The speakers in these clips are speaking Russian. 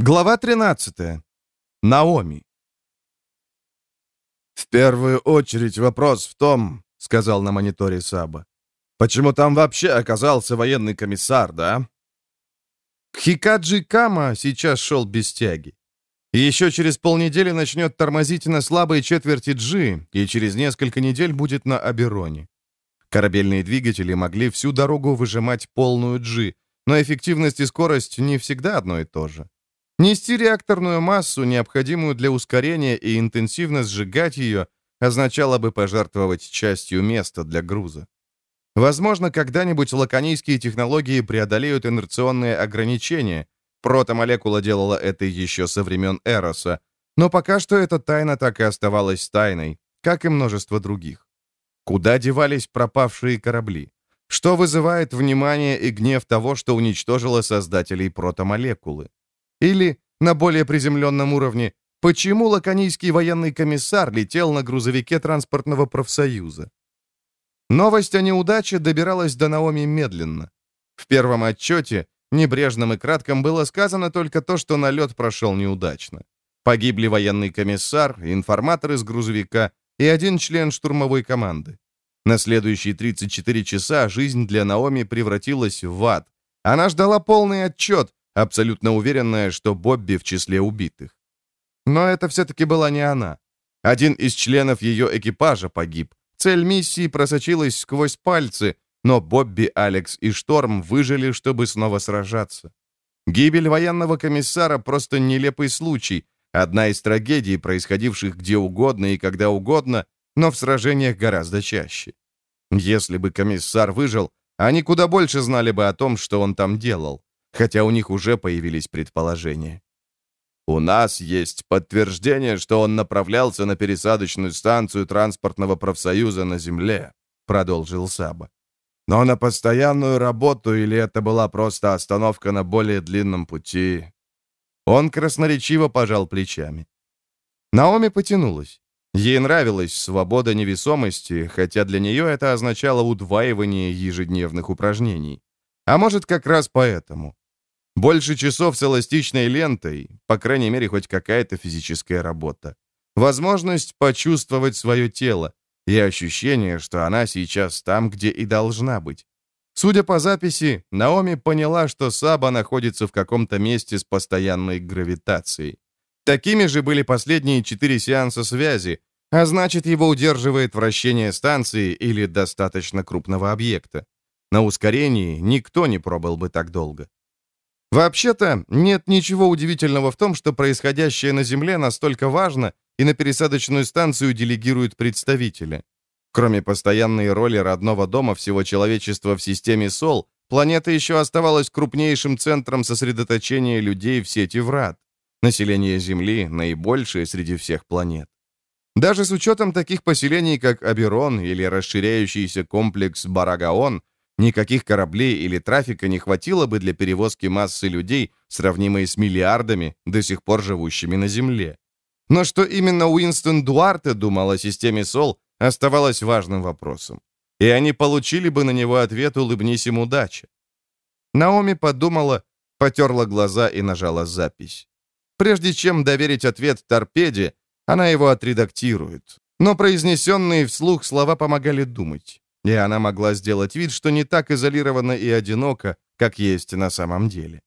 Глава 13. Наоми. «В первую очередь вопрос в том, — сказал на мониторе Саба, — почему там вообще оказался военный комиссар, да?» Хикаджи Кама сейчас шел без тяги. Еще через полнедели начнет тормозить на слабой четверти G, и через несколько недель будет на Абероне. Корабельные двигатели могли всю дорогу выжимать полную G, но эффективность и скорость не всегда одно и то же. Нести реакторную массу, необходимую для ускорения и интенсивно сжигать ее, означало бы пожертвовать частью места для груза. Возможно, когда-нибудь лаконийские технологии преодолеют инерционные ограничения. Протомолекула делала это еще со времен Эроса. Но пока что эта тайна так и оставалась тайной, как и множество других. Куда девались пропавшие корабли? Что вызывает внимание и гнев того, что уничтожило создателей протомолекулы? Или, на более приземленном уровне, почему лаконийский военный комиссар летел на грузовике транспортного профсоюза? Новость о неудаче добиралась до Наоми медленно. В первом отчете, небрежным и кратком, было сказано только то, что налет прошел неудачно. Погибли военный комиссар, информатор из грузовика и один член штурмовой команды. На следующие 34 часа жизнь для Наоми превратилась в ад. Она ждала полный отчет, абсолютно уверенная, что Бобби в числе убитых. Но это все-таки была не она. Один из членов ее экипажа погиб. Цель миссии просочилась сквозь пальцы, но Бобби, Алекс и Шторм выжили, чтобы снова сражаться. Гибель военного комиссара — просто нелепый случай, одна из трагедий, происходивших где угодно и когда угодно, но в сражениях гораздо чаще. Если бы комиссар выжил, они куда больше знали бы о том, что он там делал хотя у них уже появились предположения. «У нас есть подтверждение, что он направлялся на пересадочную станцию транспортного профсоюза на Земле», — продолжил Саба. «Но на постоянную работу или это была просто остановка на более длинном пути?» Он красноречиво пожал плечами. Наоми потянулась. Ей нравилась свобода невесомости, хотя для нее это означало удваивание ежедневных упражнений. А может, как раз поэтому. Больше часов с эластичной лентой, по крайней мере, хоть какая-то физическая работа. Возможность почувствовать свое тело и ощущение, что она сейчас там, где и должна быть. Судя по записи, Наоми поняла, что Саба находится в каком-то месте с постоянной гравитацией. Такими же были последние четыре сеанса связи, а значит, его удерживает вращение станции или достаточно крупного объекта. На ускорении никто не пробыл бы так долго. Вообще-то, нет ничего удивительного в том, что происходящее на Земле настолько важно, и на пересадочную станцию делегируют представителя. Кроме постоянной роли родного дома всего человечества в системе СОЛ, планета еще оставалась крупнейшим центром сосредоточения людей в сети врат. Население Земли наибольшее среди всех планет. Даже с учетом таких поселений, как Аберон или расширяющийся комплекс Барагаон, Никаких кораблей или трафика не хватило бы для перевозки массы людей, сравнимой с миллиардами, до сих пор живущими на Земле. Но что именно Уинстон Дуарте думал о системе СОЛ, оставалось важным вопросом. И они получили бы на него ответ «Улыбнись им удача». Наоми подумала, потерла глаза и нажала запись. Прежде чем доверить ответ торпеде, она его отредактирует. Но произнесенные вслух слова помогали думать и она могла сделать вид, что не так изолирована и одинока, как есть на самом деле.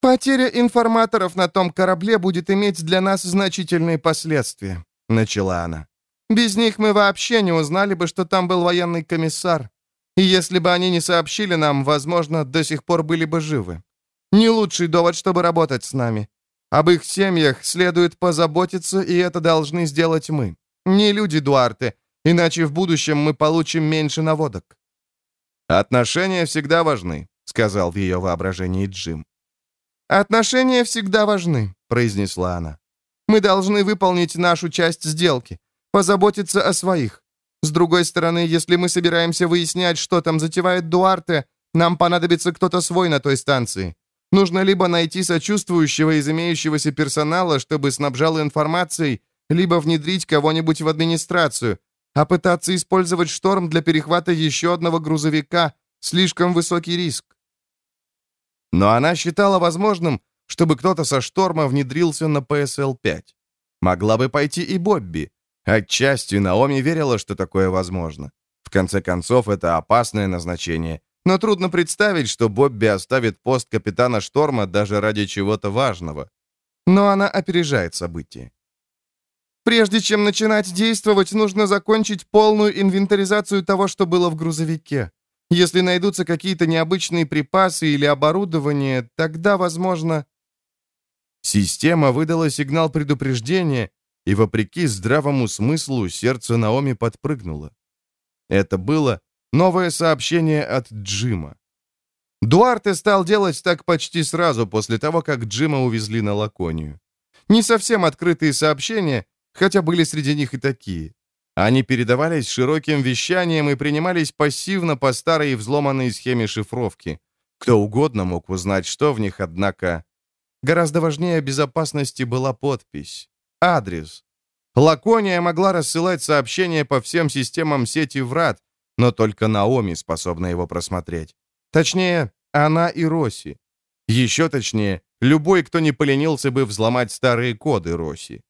«Потеря информаторов на том корабле будет иметь для нас значительные последствия», — начала она. «Без них мы вообще не узнали бы, что там был военный комиссар. И если бы они не сообщили нам, возможно, до сих пор были бы живы. Не лучший довод, чтобы работать с нами. Об их семьях следует позаботиться, и это должны сделать мы. Не люди Дуарте, Иначе в будущем мы получим меньше наводок». «Отношения всегда важны», — сказал в ее воображении Джим. «Отношения всегда важны», — произнесла она. «Мы должны выполнить нашу часть сделки, позаботиться о своих. С другой стороны, если мы собираемся выяснять, что там затевает Дуарте, нам понадобится кто-то свой на той станции. Нужно либо найти сочувствующего из имеющегося персонала, чтобы снабжал информацией, либо внедрить кого-нибудь в администрацию, а пытаться использовать шторм для перехвата еще одного грузовика — слишком высокий риск. Но она считала возможным, чтобы кто-то со шторма внедрился на ПСЛ-5. Могла бы пойти и Бобби. Отчасти Наоми верила, что такое возможно. В конце концов, это опасное назначение. Но трудно представить, что Бобби оставит пост капитана шторма даже ради чего-то важного. Но она опережает события. Прежде чем начинать действовать, нужно закончить полную инвентаризацию того, что было в грузовике. Если найдутся какие-то необычные припасы или оборудование, тогда, возможно... Система выдала сигнал предупреждения, и, вопреки здравому смыслу, сердце Наоми подпрыгнуло. Это было новое сообщение от Джима. Дуарте стал делать так почти сразу после того, как Джима увезли на Лаконию. Не совсем открытые сообщения, хотя были среди них и такие. Они передавались широким вещанием и принимались пассивно по старой взломанной схеме шифровки. Кто угодно мог узнать, что в них, однако... Гораздо важнее безопасности была подпись. Адрес. Лакония могла рассылать сообщения по всем системам сети врат, но только Наоми способна его просмотреть. Точнее, она и Роси. Еще точнее, любой, кто не поленился бы взломать старые коды Роси.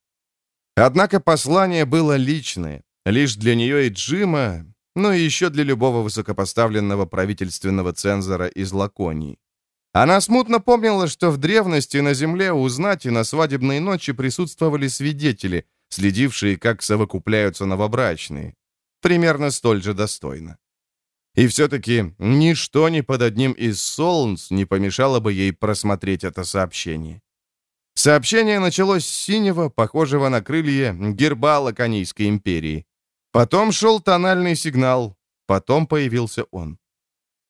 Однако послание было личное, лишь для нее и Джима, но и еще для любого высокопоставленного правительственного цензора из Лаконии. Она смутно помнила, что в древности на земле у знати на свадебной ночи присутствовали свидетели, следившие, как совокупляются новобрачные. Примерно столь же достойно. И все-таки ничто ни под одним из солнц не помешало бы ей просмотреть это сообщение. Сообщение началось с синего, похожего на крылья, герба Лаконийской империи. Потом шел тональный сигнал, потом появился он.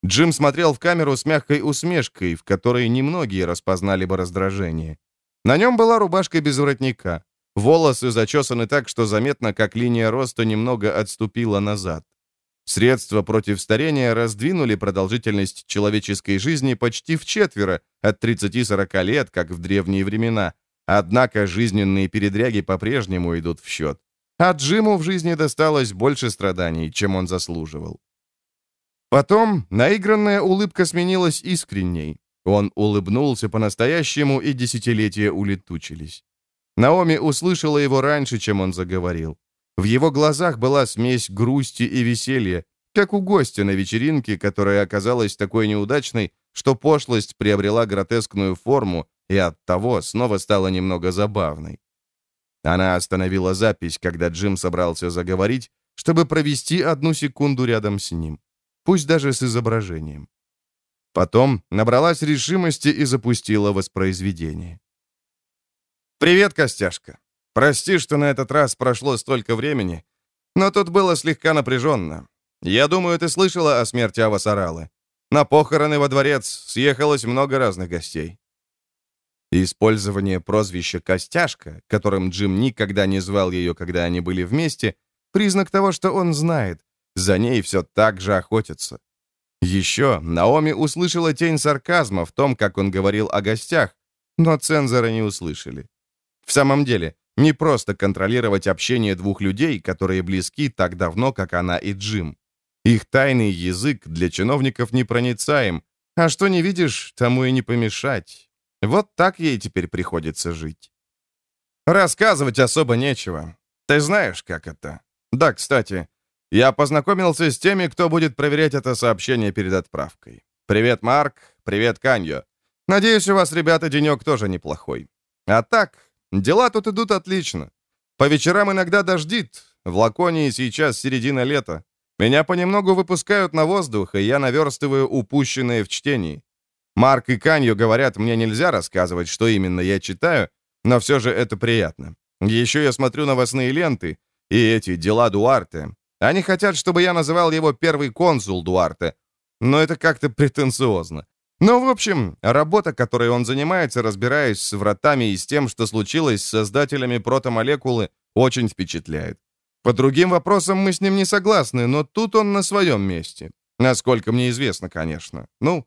Джим смотрел в камеру с мягкой усмешкой, в которой немногие распознали бы раздражение. На нем была рубашка без воротника. Волосы зачесаны так, что заметно, как линия роста немного отступила назад. Средства против старения раздвинули продолжительность человеческой жизни почти в четверо, от 30-40 лет, как в древние времена. Однако жизненные передряги по-прежнему идут в счет. А Джиму в жизни досталось больше страданий, чем он заслуживал. Потом наигранная улыбка сменилась искренней. Он улыбнулся по-настоящему, и десятилетия улетучились. Наоми услышала его раньше, чем он заговорил. В его глазах была смесь грусти и веселья, как у гостя на вечеринке, которая оказалась такой неудачной, что пошлость приобрела гротескную форму и оттого снова стала немного забавной. Она остановила запись, когда Джим собрался заговорить, чтобы провести одну секунду рядом с ним, пусть даже с изображением. Потом набралась решимости и запустила воспроизведение. «Привет, Костяшка. Прости, что на этот раз прошло столько времени, но тут было слегка напряженно. Я думаю, ты слышала о смерти Авасаралы. На похороны во дворец съехалось много разных гостей. Использование прозвища «Костяшка», которым Джим никогда не звал ее, когда они были вместе, признак того, что он знает. За ней все так же охотятся. Еще Наоми услышала тень сарказма в том, как он говорил о гостях, но цензоры не услышали. В самом деле, не просто контролировать общение двух людей, которые близки так давно, как она и Джим. Их тайный язык для чиновников непроницаем, а что не видишь, тому и не помешать. Вот так ей теперь приходится жить. Рассказывать особо нечего. Ты знаешь, как это. Да, кстати, я познакомился с теми, кто будет проверять это сообщение перед отправкой. Привет, Марк. Привет, Каньо. Надеюсь, у вас, ребята, денек тоже неплохой. А так, Дела тут идут отлично. По вечерам иногда дождит. В Лаконии сейчас середина лета. Меня понемногу выпускают на воздух, и я наверстываю упущенное в чтении. Марк и Канью говорят, мне нельзя рассказывать, что именно я читаю, но все же это приятно. Еще я смотрю новостные ленты и эти дела Дуарте. Они хотят, чтобы я называл его первый консул Дуарте, но это как-то претенциозно. Ну, в общем, работа, которой он занимается, разбираясь с вратами и с тем, что случилось с создателями протомолекулы, очень впечатляет. По другим вопросам мы с ним не согласны, но тут он на своем месте. Насколько мне известно, конечно. Ну,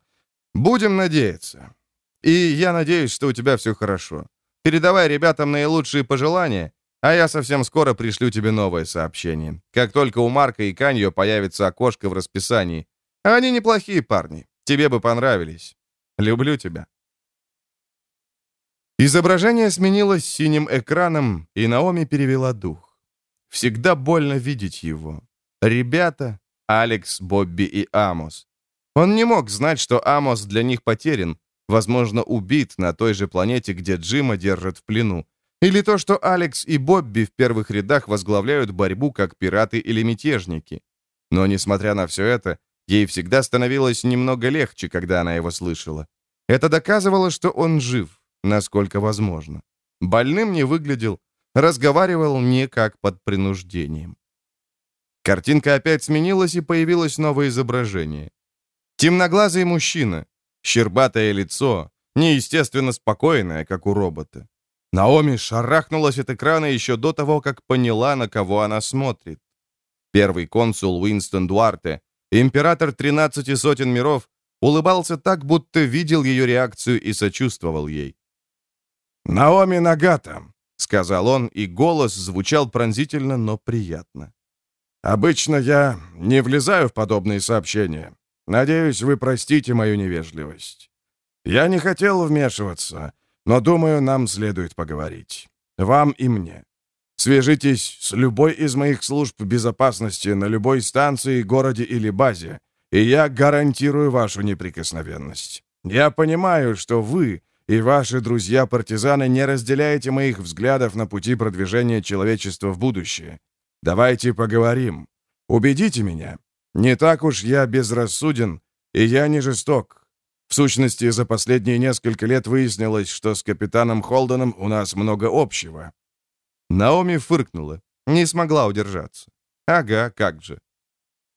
будем надеяться. И я надеюсь, что у тебя все хорошо. Передавай ребятам наилучшие пожелания, а я совсем скоро пришлю тебе новое сообщение. Как только у Марка и Каньо появится окошко в расписании. Они неплохие парни. Тебе бы понравились. Люблю тебя. Изображение сменилось синим экраном, и Наоми перевела дух. Всегда больно видеть его. Ребята, Алекс, Бобби и Амос. Он не мог знать, что Амос для них потерян, возможно, убит на той же планете, где Джима держат в плену. Или то, что Алекс и Бобби в первых рядах возглавляют борьбу как пираты или мятежники. Но, несмотря на все это, ей всегда становилось немного легче, когда она его слышала. Это доказывало, что он жив, насколько возможно. Больным не выглядел, разговаривал не как под принуждением. Картинка опять сменилась, и появилось новое изображение. Темноглазый мужчина, щербатое лицо, неестественно спокойное, как у робота. Наоми шарахнулась от экрана еще до того, как поняла, на кого она смотрит. Первый консул Уинстон Дуарте, император 13 сотен миров, улыбался так, будто видел ее реакцию и сочувствовал ей. «Наоми Нагата», — сказал он, и голос звучал пронзительно, но приятно. «Обычно я не влезаю в подобные сообщения. Надеюсь, вы простите мою невежливость. Я не хотел вмешиваться, но думаю, нам следует поговорить. Вам и мне. Свяжитесь с любой из моих служб безопасности на любой станции, городе или базе, и я гарантирую вашу неприкосновенность. Я понимаю, что вы и ваши друзья-партизаны не разделяете моих взглядов на пути продвижения человечества в будущее. Давайте поговорим. Убедите меня. Не так уж я безрассуден, и я не жесток. В сущности, за последние несколько лет выяснилось, что с капитаном Холденом у нас много общего». Наоми фыркнула, не смогла удержаться. «Ага, как же».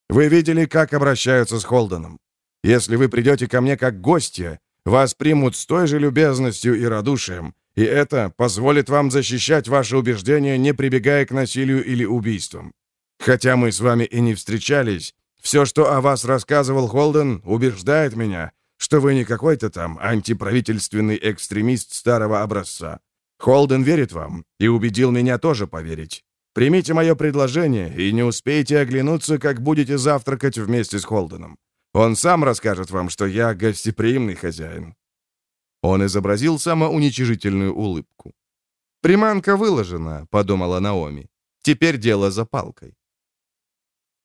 «Вы видели, как обращаются с Холденом? Если вы придете ко мне как гостья, вас примут с той же любезностью и радушием, и это позволит вам защищать ваши убеждения, не прибегая к насилию или убийствам. Хотя мы с вами и не встречались, все, что о вас рассказывал Холден, убеждает меня, что вы не какой-то там антиправительственный экстремист старого образца. Холден верит вам и убедил меня тоже поверить. Примите мое предложение и не успейте оглянуться, как будете завтракать вместе с Холденом. Он сам расскажет вам, что я гостеприимный хозяин». Он изобразил самоуничижительную улыбку. «Приманка выложена», — подумала Наоми. «Теперь дело за палкой».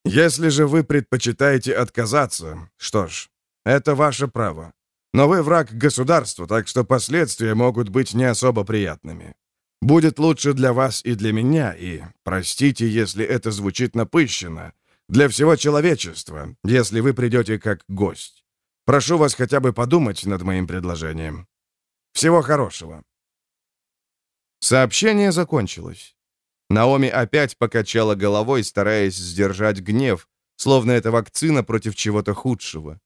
«Если же вы предпочитаете отказаться, что ж, это ваше право. Но вы враг государству, так что последствия могут быть не особо приятными. Будет лучше для вас и для меня, и, простите, если это звучит напыщенно, для всего человечества, если вы придете как гость. Прошу вас хотя бы подумать над моим предложением. Всего хорошего». Сообщение закончилось. Наоми опять покачала головой, стараясь сдержать гнев, словно это вакцина против чего-то худшего.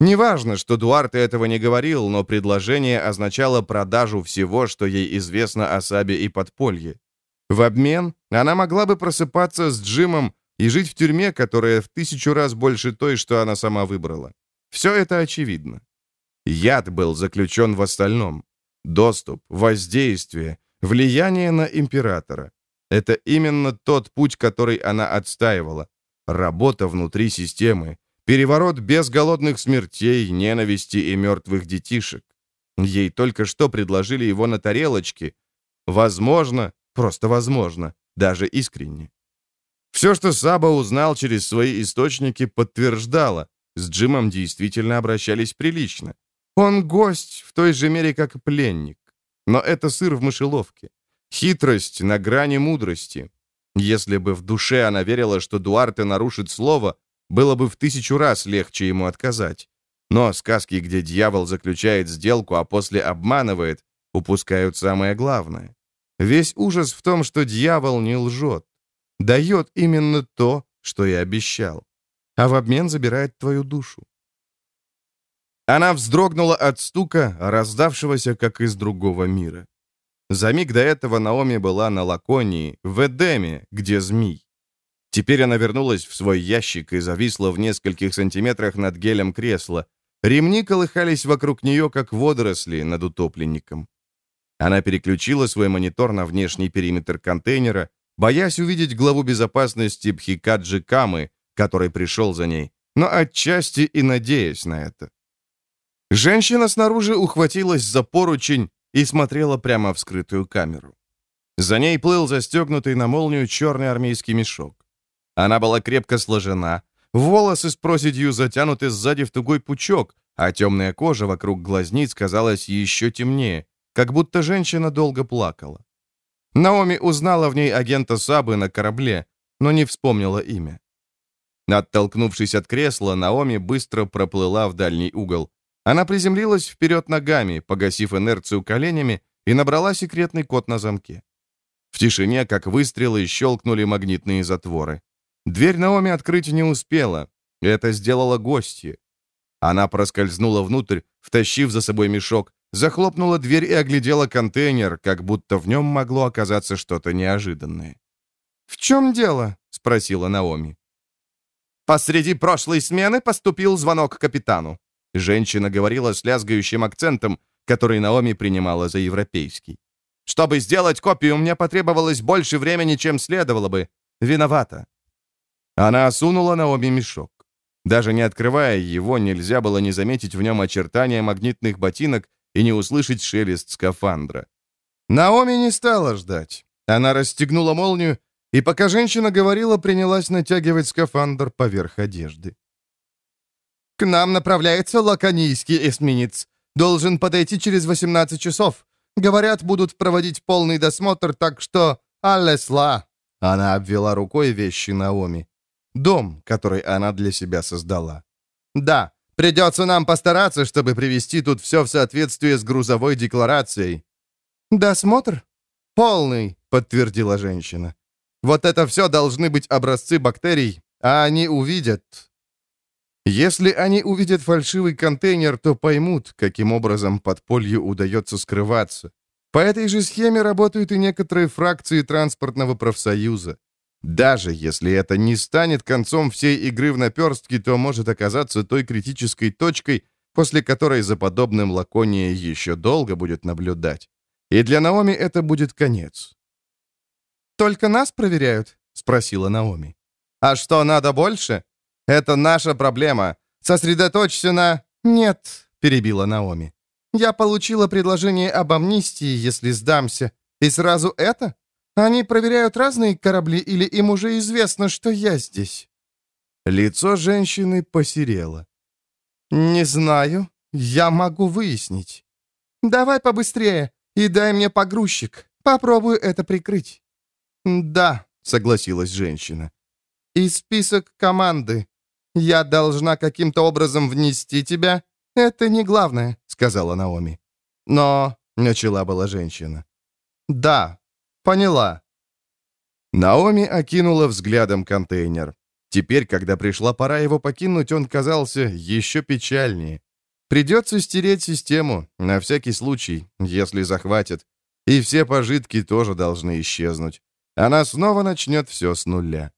Неважно, что Дуарте этого не говорил, но предложение означало продажу всего, что ей известно о Сабе и подполье. В обмен она могла бы просыпаться с Джимом и жить в тюрьме, которая в тысячу раз больше той, что она сама выбрала. Все это очевидно. Яд был заключен в остальном. Доступ, воздействие, влияние на императора. Это именно тот путь, который она отстаивала. Работа внутри системы, Переворот без голодных смертей, ненависти и мертвых детишек. Ей только что предложили его на тарелочке. Возможно, просто возможно, даже искренне. Все, что Саба узнал через свои источники, подтверждало, с Джимом действительно обращались прилично. Он гость в той же мере, как пленник. Но это сыр в мышеловке. Хитрость на грани мудрости. Если бы в душе она верила, что Дуарте нарушит слово, было бы в тысячу раз легче ему отказать. Но сказки, где дьявол заключает сделку, а после обманывает, упускают самое главное. Весь ужас в том, что дьявол не лжет. Дает именно то, что и обещал. А в обмен забирает твою душу. Она вздрогнула от стука, раздавшегося как из другого мира. За миг до этого Наоми была на Лаконии, в Эдеме, где змей. Теперь она вернулась в свой ящик и зависла в нескольких сантиметрах над гелем кресла. Ремни колыхались вокруг нее, как водоросли над утопленником. Она переключила свой монитор на внешний периметр контейнера, боясь увидеть главу безопасности Бхикаджи Камы, который пришел за ней, но отчасти и надеясь на это. Женщина снаружи ухватилась за поручень и смотрела прямо в скрытую камеру. За ней плыл застегнутый на молнию черный армейский мешок. Она была крепко сложена, волосы с проседью затянуты сзади в тугой пучок, а темная кожа вокруг глазниц казалась еще темнее, как будто женщина долго плакала. Наоми узнала в ней агента Сабы на корабле, но не вспомнила имя. Оттолкнувшись от кресла, Наоми быстро проплыла в дальний угол. Она приземлилась вперед ногами, погасив инерцию коленями, и набрала секретный код на замке. В тишине, как выстрелы, щелкнули магнитные затворы. Дверь Наоми открыть не успела. Это сделала гостья. Она проскользнула внутрь, втащив за собой мешок, захлопнула дверь и оглядела контейнер, как будто в нем могло оказаться что-то неожиданное. «В чем дело?» — спросила Наоми. «Посреди прошлой смены поступил звонок капитану». Женщина говорила с лязгающим акцентом, который Наоми принимала за европейский. «Чтобы сделать копию, мне потребовалось больше времени, чем следовало бы. Виновата». Она осунула Наоми мешок. Даже не открывая его, нельзя было не заметить в нем очертания магнитных ботинок и не услышать шелест скафандра. Наоми не стала ждать. Она расстегнула молнию, и пока женщина говорила, принялась натягивать скафандр поверх одежды. «К нам направляется лаконийский эсминец. Должен подойти через 18 часов. Говорят, будут проводить полный досмотр, так что... Алесла!» Она обвела рукой вещи Наоми. Дом, который она для себя создала. «Да, Придется нам постараться, чтобы привести тут все в соответствие с грузовой декларацией». «Досмотр?» «Полный», — подтвердила женщина. «Вот это все должны быть образцы бактерий, а они увидят...» Если они увидят фальшивый контейнер, то поймут, каким образом подполью удается скрываться. По этой же схеме работают и некоторые фракции транспортного профсоюза. Даже если это не станет концом всей игры в наперстки, то может оказаться той критической точкой, после которой за подобным Лакония еще долго будет наблюдать. И для Наоми это будет конец. «Только нас проверяют?» — спросила Наоми. «А что, надо больше? Это наша проблема. Сосредоточься на...» «Нет», — перебила Наоми. «Я получила предложение об амнистии, если сдамся. И сразу это? Они проверяют разные корабли или им уже известно, что я здесь?» Лицо женщины посерело. «Не знаю. Я могу выяснить. Давай побыстрее и дай мне погрузчик. Попробую это прикрыть». «Да», — согласилась женщина. «И список команды. Я должна каким-то образом внести тебя. Это не главное», — сказала Наоми. «Но...» — начала была женщина. «Да, Поняла». Наоми окинула взглядом контейнер. Теперь, когда пришла пора его покинуть, он казался еще печальнее. Придется стереть систему, на всякий случай, если захватят. И все пожитки тоже должны исчезнуть. Она снова начнет все с нуля.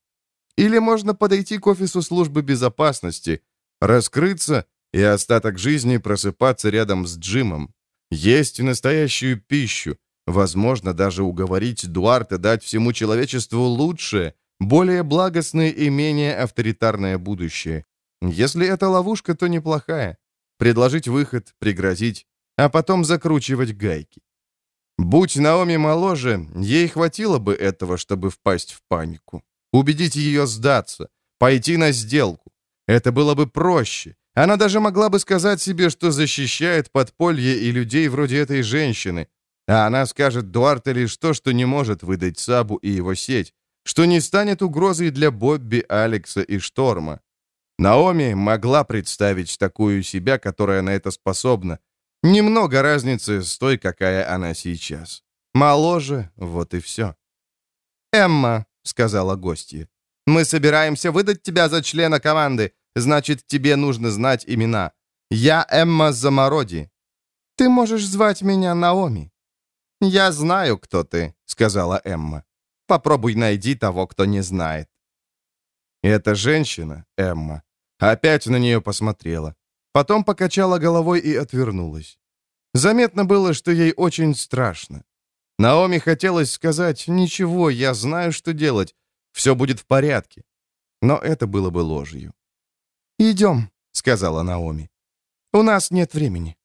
Или можно подойти к офису службы безопасности, раскрыться и остаток жизни просыпаться рядом с Джимом. Есть настоящую пищу, Возможно, даже уговорить Дуарта дать всему человечеству лучшее, более благостное и менее авторитарное будущее. Если это ловушка, то неплохая. Предложить выход, пригрозить, а потом закручивать гайки. Будь Наоми моложе, ей хватило бы этого, чтобы впасть в панику. Убедить ее сдаться, пойти на сделку. Это было бы проще. Она даже могла бы сказать себе, что защищает подполье и людей вроде этой женщины, а она скажет Дуарте лишь то, что не может выдать Сабу и его сеть, что не станет угрозой для Бобби, Алекса и Шторма. Наоми могла представить такую себя, которая на это способна. Немного разницы с той, какая она сейчас. Моложе, вот и все. «Эмма», — сказала гостья, — «мы собираемся выдать тебя за члена команды, значит, тебе нужно знать имена. Я Эмма Замороди. Ты можешь звать меня Наоми». «Я знаю, кто ты», — сказала Эмма. «Попробуй найди того, кто не знает». Эта женщина, Эмма, опять на нее посмотрела. Потом покачала головой и отвернулась. Заметно было, что ей очень страшно. Наоми хотелось сказать «Ничего, я знаю, что делать. Все будет в порядке». Но это было бы ложью. «Идем», — сказала Наоми. «У нас нет времени».